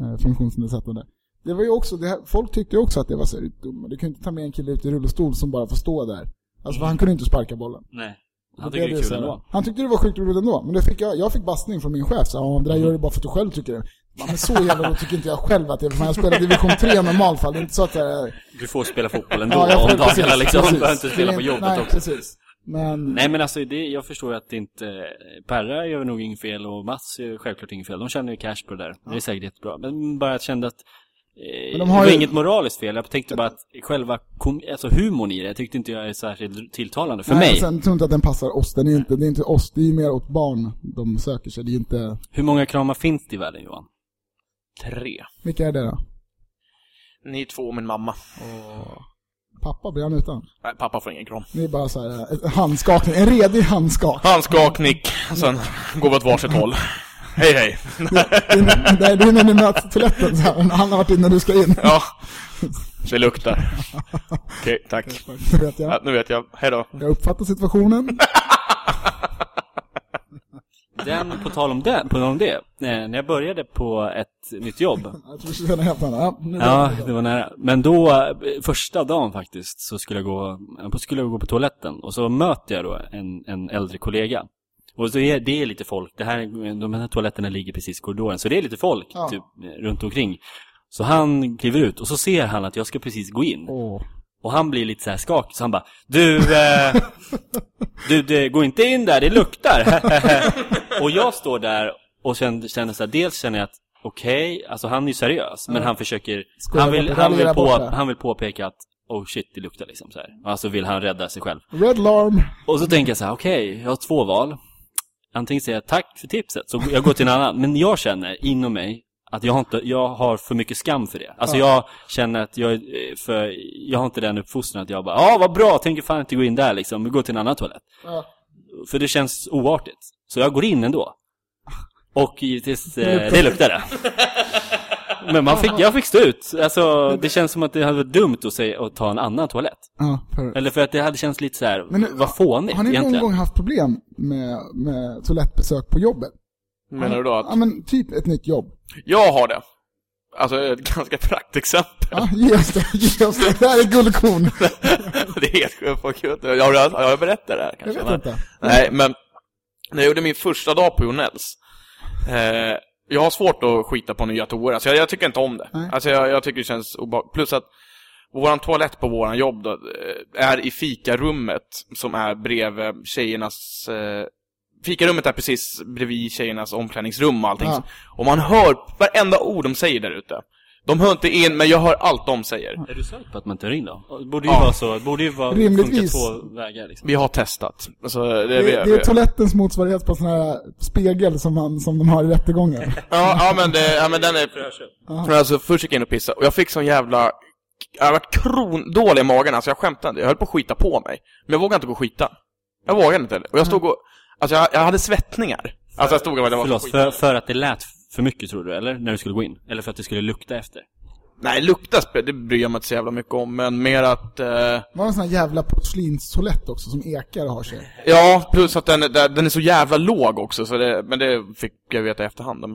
eh, funktionsnedsättande. Det var ju också, det här, folk tyckte ju också att det var så dumma, du kan ju inte ta med en kille ut i rullstol som bara får stå där. Alltså för han kunde inte sparka bollen. Nej. Han tycker det blev kul ändå. Han tyckte det var sjukt roligt ändå, men det fick jag, jag fick bastning från min chef, så ja, det där gör du bara för att du själv tycker det. Ja, men så jävla roligt tycker inte jag själv att det är, för jag spelar division 3 i normalfall, det är inte så att det är... Du får spela fotboll ändå jag får- om dagarna precis, liksom. Du behöver inte spela Det på jobbet nej, också. precis. Men, Nej men alltså, det, jag förstår att det inte... Perra gör nog inget fel och Mats gör självklart inget fel. De tjänar ju cash på det där. Det är säkert jättebra. Men bara jag kände att... Eh, Men de det har var ju- inget moraliskt fel. Jag tänkte bara att själva kom, alltså humorn i det, jag tyckte inte jag är särskilt tilltalande. För nej, mig. Sen tror jag inte att den passar oss, den är inte, det är inte oss, det är ju mer åt barn de söker sig, det är inte... Hur många kramar finns det i världen Johan? Tre. Vilka är det då? Ni två och min mamma. Pappa blir han utan? Nej, pappa får ingen kram. Det är bara så här, ett handskakning, en redig handskak. Handskak, nick, sen går vi åt varsitt håll. Hej hej. Det är, det är- när ni möts på toaletten så här, han har varit inne när du ska in. Ja, det luktar. Okej, tack. Det vet Ja, jag. nu vet jag. Hej då. Jag uppfattar situationen. Den, på tal om det, på tal om det. Eh, när jag började på ett nytt jobb. Jag tror du skulle helt annat. Ja, det var nära. Men då, eh, första dagen faktiskt, så skulle jag gå, skulle jag gå på toaletten. Och så möter jag då en, en äldre kollega. Och så är, det är lite folk, det här, de här toaletterna ligger precis i korridoren. Så det är lite folk, Ja. typ, runt omkring. Så han kliver ut och så ser han att jag ska precis gå in. Åh. Och han blir lite så här skakig, så han bara Du, eh, du, det går inte in där, det luktar Och jag står där och känner, känner så här, dels känner jag att Okej, alltså han är ju seriös, men han försöker han vill, han, vill på, han vill påpeka att Oh shit, det luktar liksom så här. Alltså vill han rädda sig själv Red larm. Och så tänker jag så här, okej, jag har två val Antingen säger jag tack för tipset, så jag går till en annan Men jag känner inom mig att jag har, inte, jag har för mycket skam för det. Alltså jag känner att jag, är för, jag har inte den uppfostran att jag bara Ja, ah, vad bra, tänker fan inte gå in där liksom, vi går till en annan toalett. För det känns oartigt. Så jag går in ändå. Och givetvis, eh, det luktar det. Men man fick, jag fick stå ut. Alltså, det känns som att det hade varit dumt att, säga, att ta en annan toalett. Ja, för... Eller för att det hade känts lite så här, Men nu- vad fånigt Har ni någon egentligen. gång haft problem med, med toalettbesök på jobbet? Menar du då att... Ja men typ ett nytt jobb. Jag har det. Alltså ett ganska praktexempel. Ja, ge oss det, ge oss det. Det här är guldkorn. det är helt sjukt. Jag har jag, jag berättat det här Jag kanske? vet men- inte. Nej, men när jag gjorde min första dag på Jonells eh, Jag har svårt att skita på nya toor, alltså jag, jag tycker inte om det. Nej. Alltså jag, jag tycker det känns obehagligt. Plus att våran toalett på våran jobb då, eh, är i fikarummet som är bredvid tjejernas eh, fikarummet är precis bredvid tjejernas omklädningsrum och allting. Ja. Och man hör varenda ord de säger där ute. De hör inte in, men jag hör allt de säger. Är du säker på att man inte hör in då? Det borde ju Ja. vara så, det borde ju vara Rimligtvis. funka två vägar liksom. Vi har testat. Alltså, det, Det, vi, det vi, är toalettens motsvarighet på sån här spegel som, man, som de har i rättegångar. ja, ja, men det, ja, men den är... Men alltså, först gick jag in och pissade, och jag fick sån jävla... Jag har varit krondålig i magen, alltså jag skämtade. Jag höll på att skita på mig. Men jag vågade inte gå och skita. Jag vågade inte. Och jag stod och... Alltså jag, jag hade svettningar. Alltså jag stod och... Förlåt, för, för att det lät för mycket tror du, eller? När du skulle gå in? Eller för att det skulle lukta efter? Nej, lukta det bryr jag mig inte så jävla mycket om, men mer att... Eh, Det var en sån här jävla porslinstoalett också som ekar och har sig. ja, plus att den, är- den är så jävla låg också, så det, men det fick jag veta i efterhand. Men,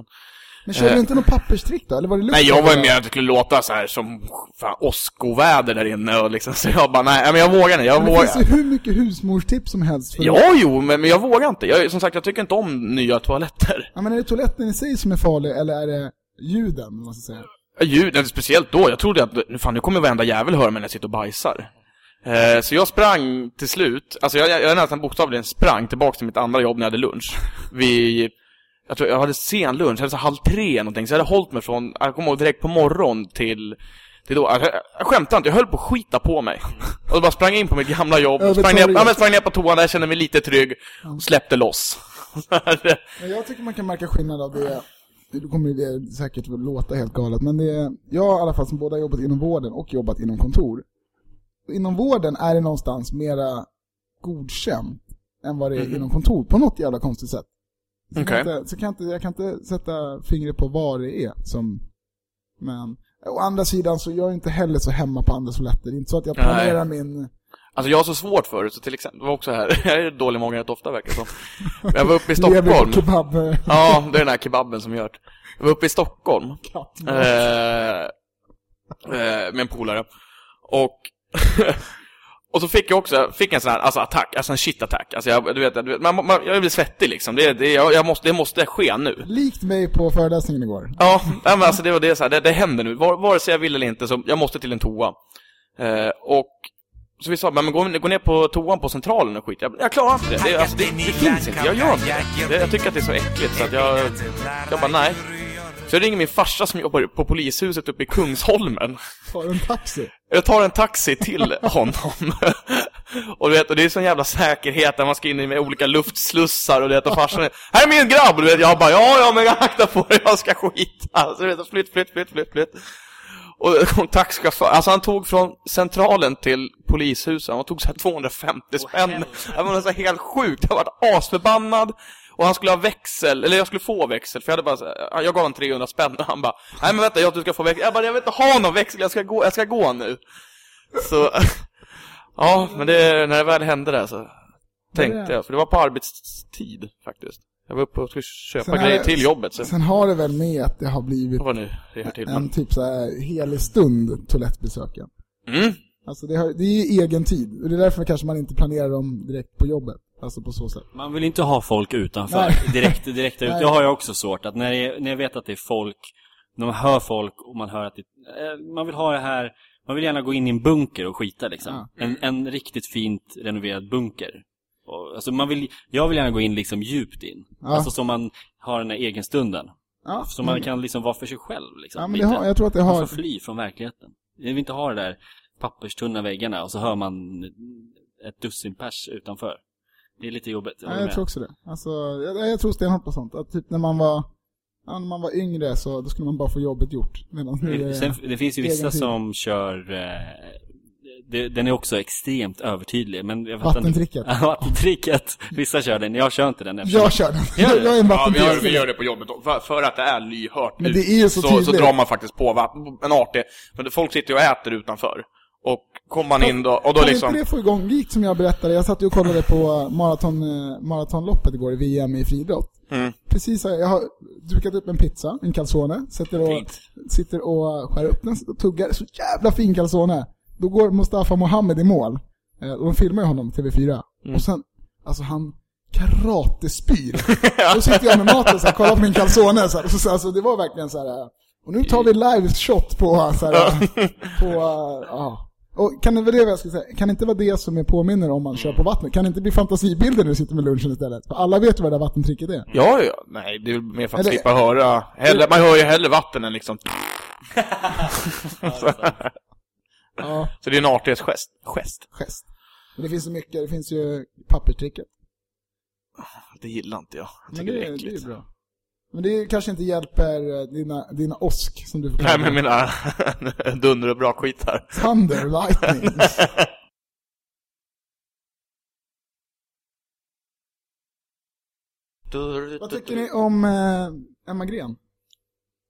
Men körde Eh. du inte någon papperstrick då? Eller var det lukt? nej, jag var ju mer att det skulle låta så här som fan, åskoväder där inne och liksom, så jag bara, nej, men jag vågar inte, jag Men det vågar. finns ju hur mycket husmorstips som helst för Ja, jo, men, men jag vågar inte. Jag, som sagt, jag tycker inte om nya toaletter. Ja men är det toaletten i sig som är farlig eller är det ljuden, man ska säga? Ljuden, speciellt då. Jag trodde att, fan nu kommer varenda jävel höra mig när jag sitter och bajsar. Eh, så jag sprang till slut, alltså jag, jag, jag nästan bokstavligen sprang tillbaka till mitt andra jobb när jag hade lunch. Vi, jag tror jag hade sen lunch, jag hade så halv tre någonting, så jag hade hållit mig från, jag kommer ihåg direkt på morgon till, till då, jag, jag skämtar inte, jag höll på att skita på mig. Och bara sprang in på mitt gamla jobb, Över sprang ner, ja, sprang ner på toan där jag kände mig lite trygg, och släppte loss. Men jag tycker man kan märka skillnad av det, det kommer det säkert låta helt galet, men det är, jag i alla fall som både har jobbat inom vården och jobbat inom kontor. Inom vården är det någonstans mera godkänt än vad det är Mhm. inom kontor, på något jävla konstigt sätt. Så, Okej. kan jag inte, så kan jag, inte, jag kan inte sätta fingret på vad det är som, men å andra sidan så jag är inte heller så hemma på andra toaletter. Det är inte så att jag Nej. planerar min... Alltså jag har så svårt för det, så till exempel, det var också här, jag är dålig i magen rätt ofta verkar som. Jag var uppe i Stockholm. Kebab, Ja, det är den här kebaben som gör. Jag var uppe i Stockholm, eh, eh, med en polare. Och, och så fick jag också, fick en sån här, alltså attack, alltså en shit-attack. Alltså jag, du vet, du vet man, man, jag blir svettig liksom. Det, det, jag, jag måste, det måste ske nu. Likt mig på föreläsningen igår. Ja, men alltså det var det så här, det, det händer nu. Var, vare sig jag vill eller inte, så jag måste till en toa. Eh, och så vi sa, men gå, gå ner på toan på centralen och skit. Jag, jag klarar inte det. Det, alltså, det, det finns inte. Jag gör inte det. det. Jag tycker att det är så äckligt så att jag, jag bara nej. Så jag ringer min farsa som jobbar på polishuset uppe i Kungsholmen. Tar en taxi. Jag tar en taxi till honom. och du vet, och det är sån jävla säkerhet där man ska in med olika luftslussar och du vet, och farsan är, Här är min grabb! Och du vet, jag bara, ja, ja, men akta på dig, jag ska skita. Så du vet, flytt, flytt, flytt, flytt, flytt. Och, taxichaufför, alltså han tog från centralen till polishuset, han tog så här 250 spänn. Det var så helt sjukt, jag var asförbannad. Och han skulle ha växel, eller jag skulle få växel, för jag hade bara så här, jag gav honom 300 spänn och han bara Nej men vänta, jag du ska få växel. Jag bara, jag vill inte ha någon växel, jag ska gå, jag ska gå nu. Så, ja, men det, när det väl hände där så tänkte jag, för det var på arbetstid faktiskt. Jag var uppe och skulle köpa Sen är grejer det- till jobbet, så Sen har det väl med att det har blivit var nu det en typ så här helig stund toalettbesöken. mm, Alltså det, har, det är ju egen tid. Och det är därför kanske man inte planerar dem direkt på jobbet. Alltså på så sätt. Man vill inte ha folk utanför, Nej. direkt, direkt ut. Det har jag också svårt, att när jag, när jag vet att det är folk, när man hör folk och man hör att det, eh, man vill ha det här, man vill gärna gå in i en bunker och skita liksom. Ja. En, en riktigt fint renoverad bunker. Och, alltså man vill, jag vill gärna gå in liksom djupt in. Ja. Alltså så man har den här egen stunden. Ja, Så man kan liksom vara för sig själv liksom. ja men det har, jag tror att det Man har... får fly från verkligheten. Jag vill inte ha det där papperstunna väggarna och så hör man ett dussin pers utanför. Det är lite jobbigt. Ja, håller jag tror också det. Alltså, jag, jag tror stenhårt på sånt. Att typ när man var, ja, när man var yngre så då skulle man bara få jobbet gjort. Medan är Det, sen, det finns ju vissa tid. som kör... Eh, det, den är också extremt övertydlig, men jag fattar inte- vattentricket. Ja, vattentricket. Vissa kör den, jag kör inte den. eftersom- Jag kör den. Gör Jag, jag är en ja, vi gör, vi vattentricket. gör det på jobbet också, för, för att det är lyhört Men det är ju så så, så drar man faktiskt på vatten, en artig, men folk sitter ju och äter utanför. Och kommer man in då, och då Kan liksom... inte det få igång, likt som jag berättade, jag satt ju och kollade på maraton, eh, maratonloppet igår i VM i friidrott. Mm. Precis jag har dukat upp en pizza, en calzone, sätter och, Fint. sitter och skär upp den och tuggar. Så jävla fin calzone. Då går Mustafa Mohammed i mål. Eh, Och de filmar ju honom, TV4. Mm. Och sen, alltså han karatespyr. Då sitter jag med maten så här, kollar på min calzone så här, och så, alltså det var verkligen så här. eh, Och nu tar vi live shot på så här, på, eh, ja. Och kan det vara det jag skulle säga? Kan det inte vara det som är påminner om man kör på vattnet? Kan det inte bli fantasibilder när du sitter med lunchen istället? För alla vet ju vad det där vattentricket är. Ja, ja. Nej, det är mer för att Eller- slippa höra. Hellre, man hör ju hellre vatten än liksom... Ja, Så det är en artighetsgest. Gest. gest. Men det finns så mycket, det finns ju papperstricket. Det gillar inte jag. Jag Men det, det är det är bra. Men det kanske inte hjälper eh, dina, dina åsk som du får Nej, men mina dunder och bra skit här. Thunder, lightning. Vad tycker ni om eh, Emma Gren?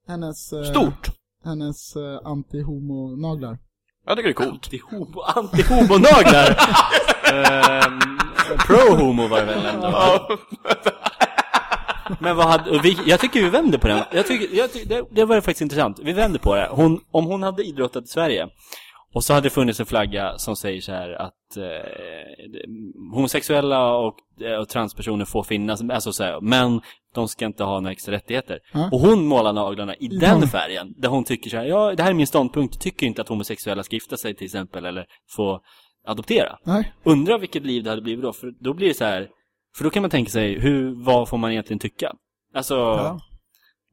Hennes... Eh, Stort! Hennes eh, anti-homo-naglar. Jag tycker det är coolt. Anti-homo, anti-homonaglar! Ehm, Pro-homo var det väl ändå? Men vad hade, vi, jag tycker vi vänder på den. Jag tycker, jag tycker, det, det var faktiskt intressant. Vi vänder på det. Hon, om hon hade idrottat i Sverige och så hade det funnits en flagga som säger så här att eh, homosexuella och, eh, och transpersoner får finnas, alltså så här, men de ska inte ha några extra rättigheter. Ja. Och hon målar naglarna i den- färgen, där hon tycker så här, ja det här är min ståndpunkt, tycker inte att homosexuella ska gifta sig till exempel, eller få adoptera. Nej? Undrar vilket liv det hade blivit då, för då blir det så här För då kan man tänka sig, hur, vad får man egentligen tycka? Alltså, Ja.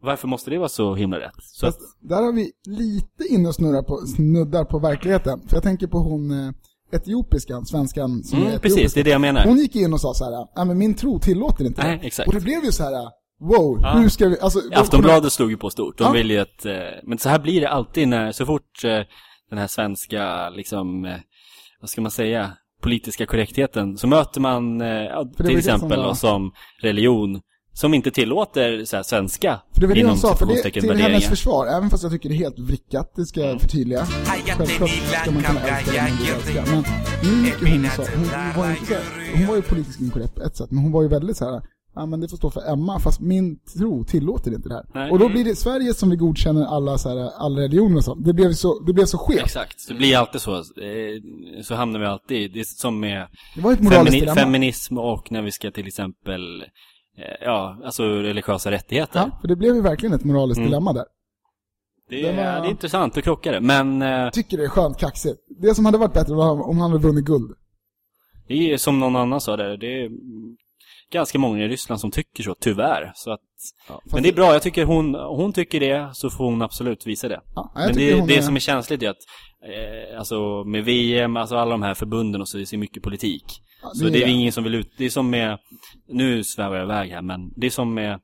varför måste det vara så himla rätt? Så att, där har vi lite inne och snurrar på, snuddar på verkligheten. För jag tänker på hon eh, etiopiskan, svenskan som är mm, etiopisk. precis, det är det jag menar Hon gick in och sa så här, ja men min tro tillåter inte Nej, exakt. Och det blev ju så här, wow, Ja. hur ska vi, alltså... de- Aftonbladet slog ju på stort, de Ja. vill ju att, eh, men så här blir det alltid när, så fort eh, den här svenska, liksom, vad ska man säga, politiska korrektheten, så möter man, eh, till som exempel var- då, som religion, som inte tillåter så här, svenska, För det var det inom sa, för det, till hennes försvar, även fast jag tycker det är helt vrickat, det ska jag förtydliga. Självklart ska man kunna älska den. Men hur mycket hon sa, hon var, inte hon var ju politiskt inkorrekt på ett sätt, men hon var ju väldigt så här. Ja men det får stå för Emma, fast min tro tillåter inte det här. Nej. Och då blir det Sverige som vi godkänner alla, så här, alla religioner och sånt. Det blev så, det blev så skevt. Exakt, det blir alltid så. Eh, Så hamnar vi alltid, det är som med Det var ett femini- dilemma. feminism och när vi ska till exempel, eh, ja, alltså religiösa rättigheter. Ja, för det blev ju verkligen ett moraliskt Mm. dilemma där. Det, det är, var- det är intressant att krocka det, men eh, Jag tycker det är skönt kaxigt. Det som hade varit bättre var om han hade vunnit guld. det är som någon annan sa där, det är ganska många i Ryssland som tycker så, tyvärr. Så att, Fast- men det är bra, jag tycker hon, hon tycker det, så får hon absolut visa det. Ja, Men det, hon det är- som är känsligt är att, eh, alltså med VM, alltså alla de här förbunden och så, det är så mycket politik. Ja, Så det är ingen som vill ut, det är som med, nu svävar jag iväg här, men det är som med,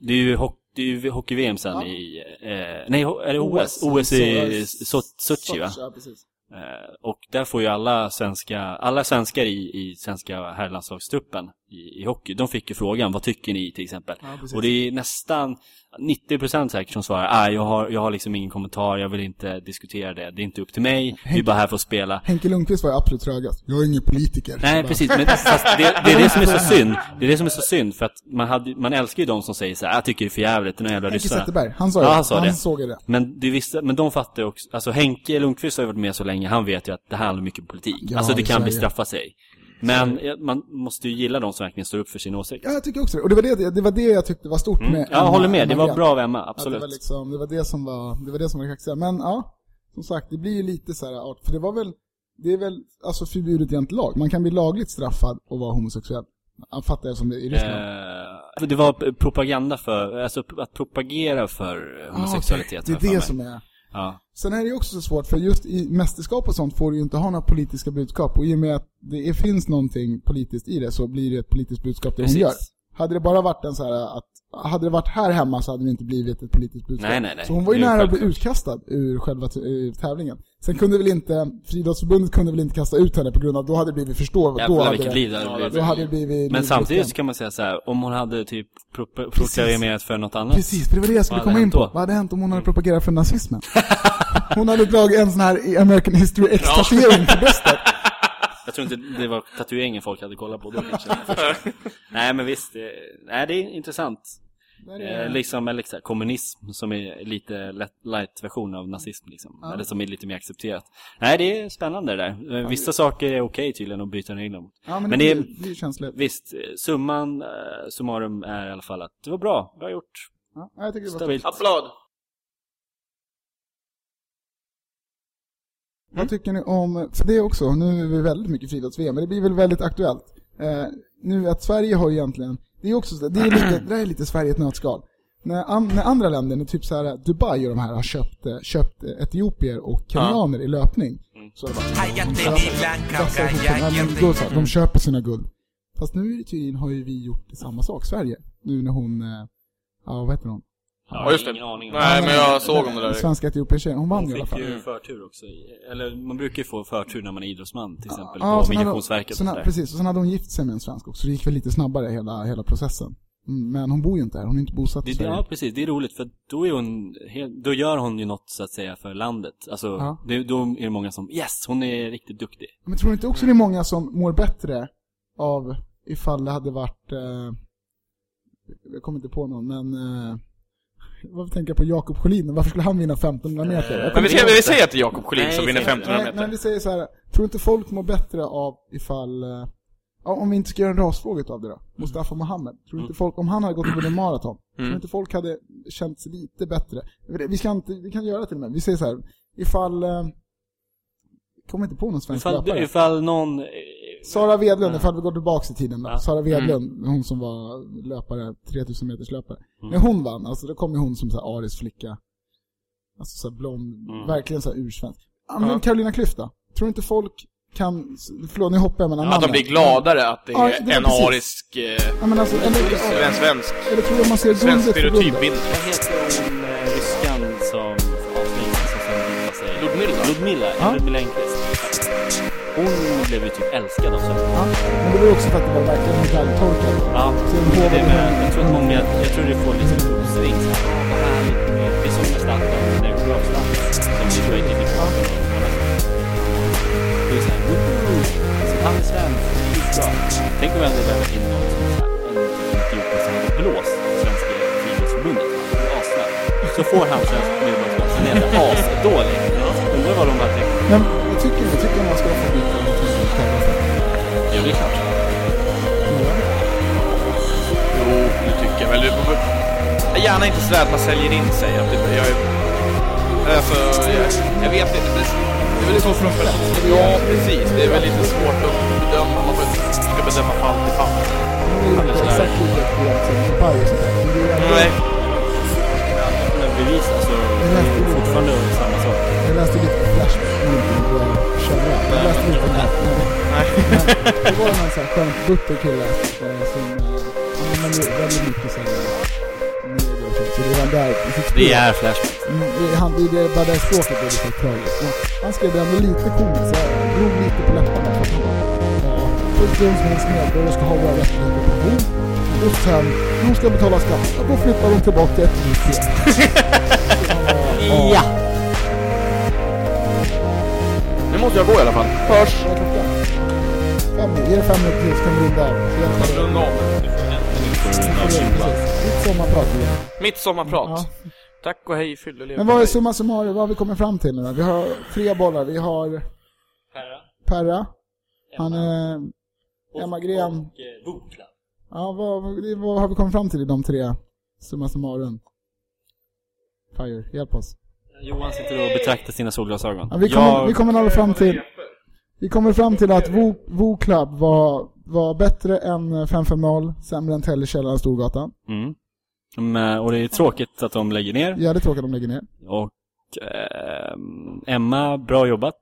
det är ju, hock, det är ju hockey-VM sen Ja. i, eh, nej, är det OS? OS i So- Sochi va? Ja, precis. Eh, och där får ju alla svenska, alla svenskar i, i svenska herrlandslagstruppen i, i hockey, de fick ju frågan, vad tycker ni till exempel? Ja, och det är nästan 90% säkert som svarar, nej jag har, jag har liksom ingen kommentar, jag vill inte diskutera det, det är inte upp till mig, vi är bara här för att spela. Henke Lundqvist var ju absolut trögast. Jag är ingen politiker. Nej, precis. Men fast det, det är det som är så synd. Det är det som är så synd, för att man, hade, man älskar ju de som säger så här, jag tycker det är för jävligt, det några jävla Henke ryssarna. Zetterberg, han sa ju Ja, det. han sa han det. såg det. Men, det visste, men de fattar ju också, alltså Henke Lundqvist har ju varit med så länge, han vet ju att det här handlar mycket om politik. Ja, alltså det kan bestraffa sig. Men man måste ju gilla de som verkligen står upp för sin åsikt. Ja, jag tycker också det. Och det var det, det, var det jag tyckte var stort med Mm. Jag Emma- håller med, det var bra av Emma, Att absolut. det var liksom, det var det som var, det var det som var kaxiga. Men ja, som sagt, det blir ju lite så här art, för det var väl, det är väl alltså förbjudet enligt lag. Man kan bli lagligt straffad och vara homosexuell. Jag fattar jag som det är i Ryssland. Eh, det var propaganda för, alltså att propagera för Ah, homosexualitet. okej. har Det är jag det mig. som är... Ja. Sen är det ju också så svårt, för just i mästerskap och sånt får du ju inte ha några politiska budskap. Och i och med att det finns någonting politiskt i det så blir det ett politiskt budskap det hon Precis. gör. Hade det bara varit en så här att, hade det varit här hemma så hade det inte blivit ett politiskt budskap. Nej, nej, nej. Så hon var ju Det är nära att bli utkastad ur själva tävlingen. Sen kunde väl inte, Friidrottsförbundet kunde väl inte kasta ut henne på grund av, då hade det blivit förstå, då Jävlar hade det, liv det hade blivit. då hade det blivit Men samtidigt så kan man säga så här, om hon hade typ proklamerat för något annat. Precis, för det var det jag skulle komma in på. då? Vad hade hänt om hon hade propagerat för nazismen? Hon hade dragit en sån här American History X-tatuering på bröstet. Jag tror inte det var tatueringen folk hade kollat på då kanske. nej men visst, det, nej det är intressant. Där är- Eh, liksom, eller här, kommunism som är lite lätt- light version av nazism liksom. Ja. Eller som är lite mer accepterat. Nej det är spännande det där. Eh, Vissa saker är okej tydligen att bryta reglerna mot. Ja, men, Men det, det- blir, det känsligt. Visst, eh, summan, eh, summarum är i alla fall att det var bra, bra gjort. Ja, jag tycker det var Stabilt. Applåd! Vad tycker ni om, för det är också, nu är vi väldigt mycket friidrotts-VM, men det blir väl väldigt aktuellt. Eh, nu att Sverige har egentligen, det är också så, det är lite, det är lite Sverige i ett nötskal. När, an, när andra länder, när typ så här Dubai och de här har köpt, eh, köpt etiopier och kenyaner i löpning. Så är det bara, de köper, ja, så, de köper sina guld. Fast nu det tydligen, har ju vi gjort samma sak, Sverige. Nu när hon, eh, ja vad heter hon? Ja, just det. Ingen aning. Nej, men jag såg om det där. Svenska etiopier hon vann Hon i alla fick fall. ju förtur också. Eller man brukar ju få förtur när man är idrottsman till exempel Ja, och på Migrationsverket och sen, sådär. Precis, och sen hade hon gift sig med en svensk också, så det gick väl lite snabbare hela, hela processen. Mm, Men hon bor ju inte här, hon är inte bosatt i Sverige. ja, precis. Det är roligt för då är hon, då gör hon ju något så att säga för landet. Alltså, Ja. det, då är det många som, yes, hon är riktigt duktig. Men tror du inte också det är många som mår bättre av ifall det hade varit, eh, jag kommer inte på någon, men eh, varför tänker jag på Jakob Sjölin? Varför skulle han vinna 1500 meter? Men vi, ska, vi säger att det är Jakob Sjölin Nej, som vinner säg inte. 1500 Nej, meter. men vi säger så här. tror inte folk mår bättre av ifall, eh, ja, om vi inte ska göra en rasfråga utav det då, Mustafa Mohamed. Tror inte folk, om han hade gått och vunnit maraton, tror inte folk hade känt sig lite bättre? Vi ska inte, vi kan göra det till och med. Vi säger så här. ifall, eh, kommer inte på någon svensk Ifall, löpare. ifall någon... Sara Wedlund, ifall vi går tillbaks i tiden då. Ja. Sara Wedlund, hon som var löpare, 3000 meters löpare. När hon vann, alltså då kom ju hon som så här arisk flicka. Alltså så här blond, Mm. verkligen så här ursvensk. Ja, men Ja. Carolina Klüft Tror inte folk kan, förlåt nu hoppar jag mellan Att de blir gladare att det Ja, är det är en precis. arisk, eh, Ja, men alltså, eller, en svensk, eller tror du man ser svensk stereotypbild. Vad heter hon, eh, ryskan som avsnitt, som vad säger Ludmilla. Ludmilla, Ja. Ludmilla Engqvist. Hon blev ju typ älskad av Sverige. Ja, men det var ju också för att det var verkligen medaljtorkad. Ja, det håvade med, jag tror att många, jag tror det får ett uppsving vad härligt med, det är som med Zlatan, när det går Zlatan, som Detroit gick ifrån. Det är såhär, woho! Han är svensk, skitbra. Tänk om vi hade värvat in någon som en etiopier som hade blåst Svenska Friidrottsförbundet, är assnäll. Så får han svensk medborgarskap, sen är det asdålig. Undrar vad de har tänkt. Men jag tycker, jag tycker man ska få byta någonting för. Ja, det är klart. Jo, det tycker jag väl. Gärna inte sådär att man säljer in sig. Att det, jag, är- alltså, jag, jag vet inte. Det, det är väl så från Ja, precis. Det är väl lite svårt att bedöma. Man ska bedöma fall till fall. Det är inte exakt lika extremt som Dubai och sådär. Nej. Bevis, alltså, det är fortfarande samma sak. Jag läste lite inte på köra. Jag läste lite på det. Nej. Det var en sån här skönt butter kille som använde väldigt mycket så här neger och sånt. Så det var där. Det är Flashback. Mm, det, han, det är bara det språket är lite tragiskt. Men han skrev det ändå lite komiskt, så jag drog lite på läpparna. Först och främst hennes medborgare ska ha våra rättigheter på bord. Och sen, hon ska betala skatt, ja, då flyttar de tillbaka till ett nytt. Ja! Jag gå i alla fall. Hörs! Fem minuter, ge det fem minuter till så kan vi runda av. Runda av. Ditt sommarprat. Mitt sommarprat. Ja. Tack och hej, fyllelev. Men vad är summa summarum, vad har vi kommit fram till nu då? Vi har tre bollar, vi har Perra, han är Emma Gren. Bokla. Ja, vad, vad, vad har vi kommit fram till i de tre summa summarum? Fire, hjälp oss. Johan sitter och betraktar sina solglasögon. Ja, vi, kommer, Jag- vi kommer alla fram till Vi kommer fram till att Vo, Vo Club var, var bättre än 550, sämre än Tellekällaren Storgatan. Mm. Men, och det är tråkigt att de lägger ner. Jävligt tråkigt att de lägger ner. Och ehm, Emma, bra jobbat.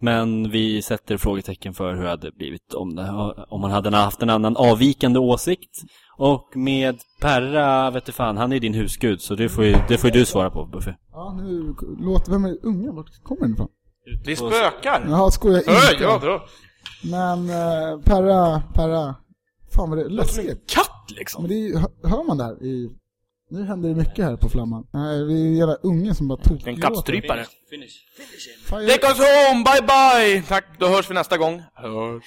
Men vi sätter frågetecken för hur det hade blivit om, det, om man hade haft en annan avvikande åsikt. Och med Perra, vet du fan, han är din husgud. Så det får ju, det får ju du svara på, Buffy. Ja, nu låter, vem är ungen? Vart kommer den ifrån? Det är spökar! Jaha, skojar Öj, inte. ja, då. Men eh, Perra, Perra. Fan vad det är läskigt. Katt liksom! Men det är, hör- man där i... Nu händer det mycket här på Flamman. Nej, det är en jävla unge som bara tog En kattstrypare. Finish. Fan, jag- Take us home, bye bye! Tack, då hörs vi nästa gång. Hörs.